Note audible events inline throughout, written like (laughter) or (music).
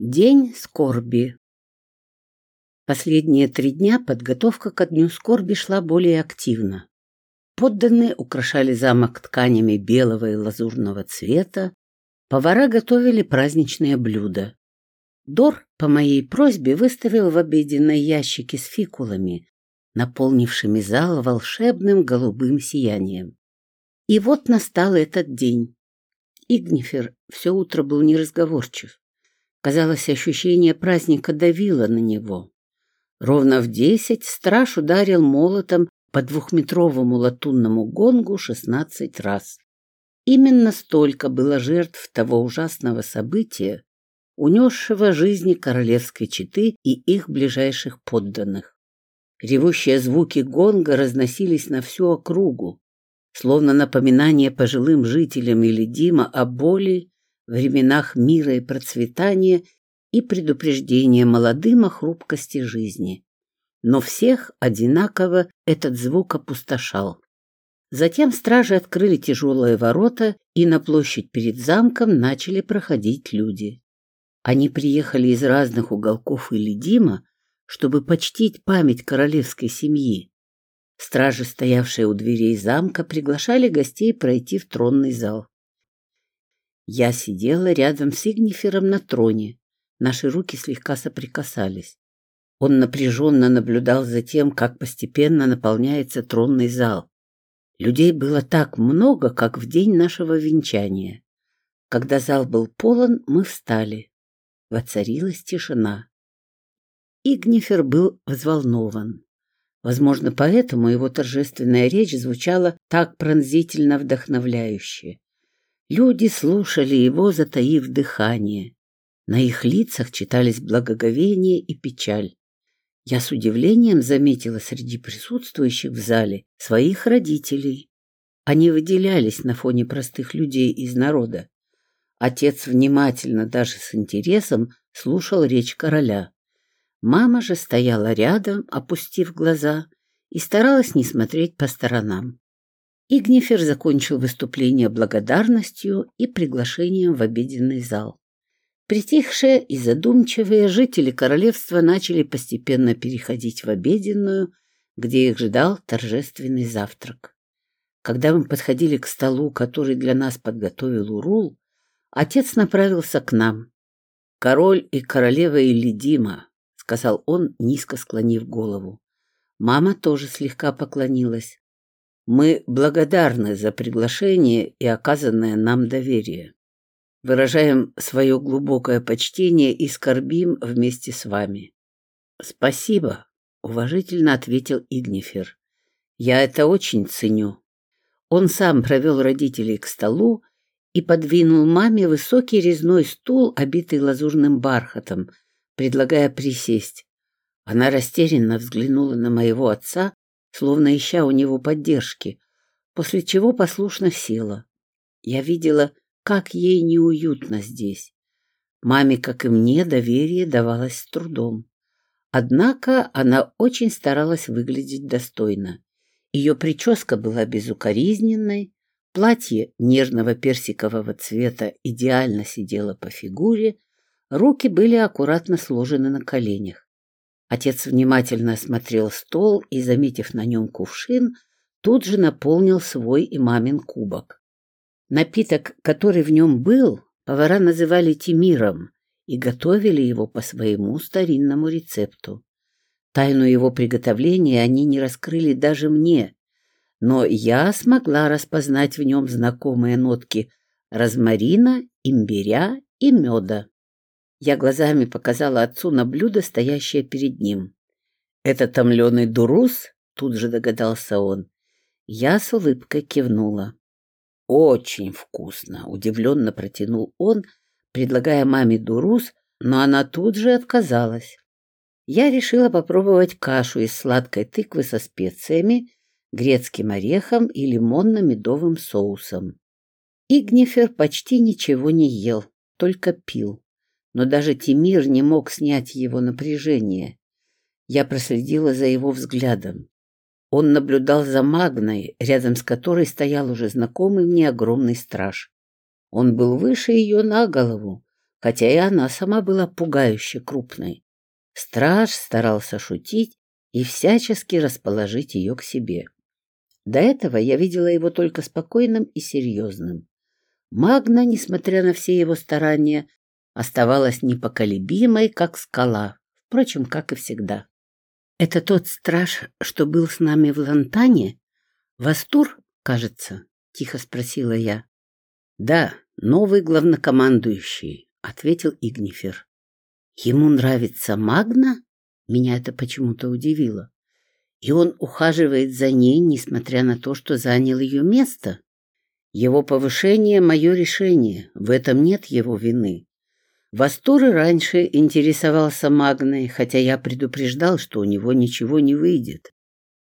День скорби. Последние три дня подготовка ко дню скорби шла более активно. Подданные украшали замок тканями белого и лазурного цвета, повара готовили праздничные блюда. Дор, по моей просьбе, выставил в обеденной ящики с фикулами, наполнившими зал волшебным голубым сиянием. И вот настал этот день. Игнифер все утро был неразговорчив. Казалось, ощущение праздника давило на него. Ровно в десять страж ударил молотом по двухметровому латунному гонгу шестнадцать раз. Именно столько было жертв того ужасного события, унесшего жизни королевской четы и их ближайших подданных. Ревущие звуки гонга разносились на всю округу, словно напоминание пожилым жителям или Дима о боли временах мира и процветания и предупреждения молодым о хрупкости жизни. Но всех одинаково этот звук опустошал. Затем стражи открыли тяжелые ворота, и на площадь перед замком начали проходить люди. Они приехали из разных уголков Илидима, чтобы почтить память королевской семьи. Стражи, стоявшие у дверей замка, приглашали гостей пройти в тронный зал. Я сидела рядом с Игнифером на троне. Наши руки слегка соприкасались. Он напряженно наблюдал за тем, как постепенно наполняется тронный зал. Людей было так много, как в день нашего венчания. Когда зал был полон, мы встали. Воцарилась тишина. Игнифер был взволнован. Возможно, поэтому его торжественная речь звучала так пронзительно вдохновляюще. Люди слушали его, затаив дыхание. На их лицах читались благоговение и печаль. Я с удивлением заметила среди присутствующих в зале своих родителей. Они выделялись на фоне простых людей из народа. Отец внимательно, даже с интересом, слушал речь короля. Мама же стояла рядом, опустив глаза, и старалась не смотреть по сторонам. Игнифер закончил выступление благодарностью и приглашением в обеденный зал. Притихшие и задумчивые жители королевства начали постепенно переходить в обеденную, где их ждал торжественный завтрак. Когда мы подходили к столу, который для нас подготовил Урул, отец направился к нам. «Король и королева Илидима», — сказал он, низко склонив голову. Мама тоже слегка поклонилась. Мы благодарны за приглашение и оказанное нам доверие. Выражаем свое глубокое почтение и скорбим вместе с вами. Спасибо, уважительно ответил Игнифер. Я это очень ценю. Он сам провел родителей к столу и подвинул маме высокий резной стул, обитый лазурным бархатом, предлагая присесть. Она растерянно взглянула на моего отца, словно ища у него поддержки, после чего послушно села. Я видела, как ей неуютно здесь. Маме, как и мне, доверие давалось с трудом. Однако она очень старалась выглядеть достойно. Ее прическа была безукоризненной, платье нежного персикового цвета идеально сидело по фигуре, руки были аккуратно сложены на коленях. Отец внимательно осмотрел стол и, заметив на нем кувшин, тут же наполнил свой и мамин кубок. Напиток, который в нем был, повара называли тимиром и готовили его по своему старинному рецепту. Тайну его приготовления они не раскрыли даже мне, но я смогла распознать в нем знакомые нотки розмарина, имбиря и меда. Я глазами показала отцу на блюдо, стоящее перед ним. «Это томленый дурус?» — тут же догадался он. Я с улыбкой кивнула. «Очень вкусно!» — удивленно протянул он, предлагая маме дурус, но она тут же отказалась. Я решила попробовать кашу из сладкой тыквы со специями, грецким орехом и лимонно-медовым соусом. Игнифер почти ничего не ел, только пил но даже Тимир не мог снять его напряжение. Я проследила за его взглядом. Он наблюдал за Магной, рядом с которой стоял уже знакомый мне огромный страж. Он был выше ее на голову, хотя и она сама была пугающе крупной. Страж старался шутить и всячески расположить ее к себе. До этого я видела его только спокойным и серьезным. Магна, несмотря на все его старания, оставалась непоколебимой, как скала, впрочем, как и всегда. «Это тот страж, что был с нами в Лантане? Вастур, кажется?» — тихо спросила я. «Да, новый главнокомандующий», — ответил Игнифер. «Ему нравится Магна?» Меня это почему-то удивило. И он ухаживает за ней, несмотря на то, что занял ее место. Его повышение — мое решение, в этом нет его вины. Вастур и раньше интересовался Магной, хотя я предупреждал, что у него ничего не выйдет.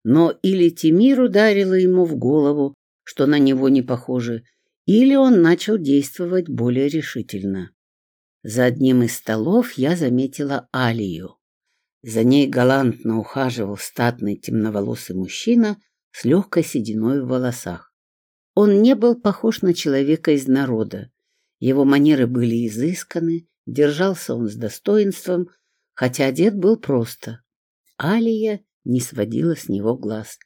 Но или Тимир ударила ему в голову, что на него не похоже, или он начал действовать более решительно. За одним из столов я заметила Алию. За ней галантно ухаживал статный темноволосый мужчина с легкой сединой в волосах. Он не был похож на человека из народа. Его манеры были изысканы, держался он с достоинством, хотя одет был просто. Алия не сводила с него глаз.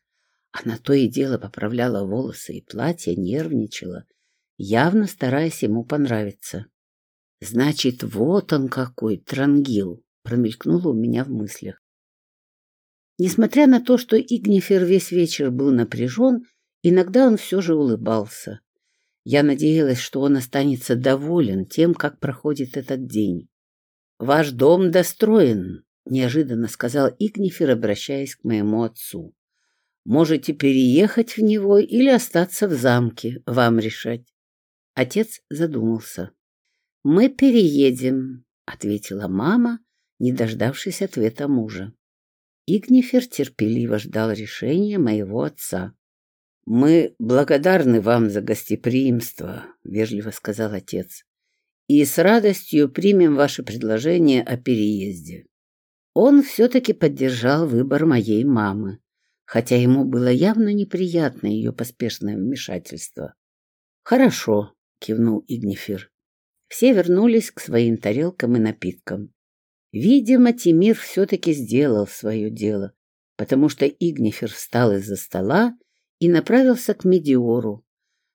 Она то и дело поправляла волосы и платье, нервничала, явно стараясь ему понравиться. Значит, вот он какой, трангил промелькнуло у меня в мыслях. Несмотря на то, что Игнифер весь вечер был напряжен, иногда он все же улыбался. Я надеялась, что он останется доволен тем, как проходит этот день. «Ваш дом достроен», — неожиданно сказал Игнифер, обращаясь к моему отцу. «Можете переехать в него или остаться в замке, вам решать». Отец задумался. «Мы переедем», — ответила мама, не дождавшись ответа мужа. Игнифер терпеливо ждал решения моего отца. «Мы благодарны вам за гостеприимство», — вежливо сказал отец, «и с радостью примем ваше предложение о переезде». Он все-таки поддержал выбор моей мамы, хотя ему было явно неприятно ее поспешное вмешательство. «Хорошо», — кивнул Игнифер. Все вернулись к своим тарелкам и напиткам. Видимо, Тимир все-таки сделал свое дело, потому что Игнифер встал из-за стола и направился к Медиору.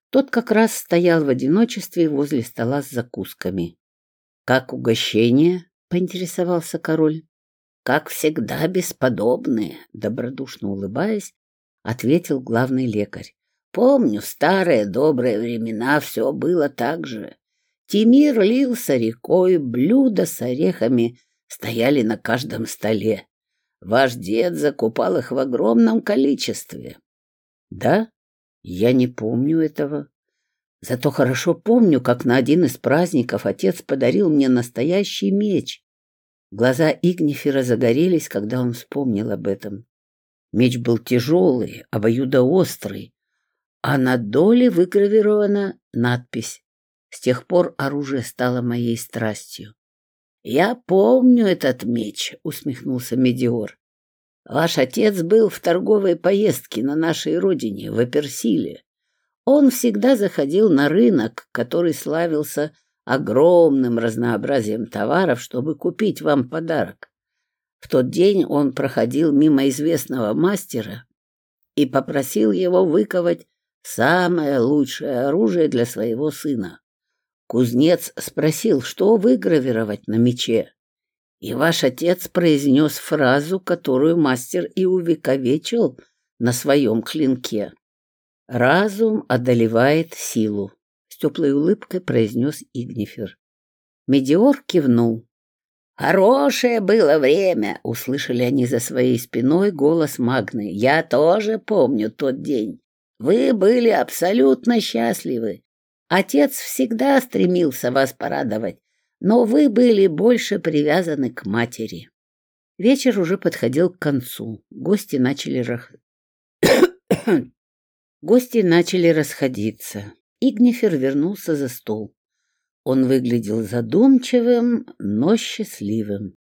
Тот как раз стоял в одиночестве возле стола с закусками. — Как угощение? — поинтересовался король. — Как всегда бесподобные, — добродушно улыбаясь, ответил главный лекарь. — Помню, старые добрые времена все было так же. Тимир лился рекой, блюда с орехами стояли на каждом столе. Ваш дед закупал их в огромном количестве. Да? Я не помню этого. Зато хорошо помню, как на один из праздников отец подарил мне настоящий меч. Глаза Игнифера загорелись, когда он вспомнил об этом. Меч был тяжелый, обоюдоострый, а на доле выгравирована надпись «С тех пор оружие стало моей страстью». «Я помню этот меч», — усмехнулся Медиор. «Ваш отец был в торговой поездке на нашей родине, в Аперсиле. Он всегда заходил на рынок, который славился огромным разнообразием товаров, чтобы купить вам подарок. В тот день он проходил мимо известного мастера и попросил его выковать самое лучшее оружие для своего сына. Кузнец спросил, что выгравировать на мече. И ваш отец произнес фразу, которую мастер и увековечил на своем клинке. «Разум одолевает силу», — с теплой улыбкой произнес Игнифер. Медиор кивнул. «Хорошее было время!» — услышали они за своей спиной голос Магны. «Я тоже помню тот день. Вы были абсолютно счастливы. Отец всегда стремился вас порадовать, но вы были больше привязаны к матери. Вечер уже подходил к концу. Гости начали рах... (coughs) Гости начали расходиться. Игнифер вернулся за стол. Он выглядел задумчивым, но счастливым.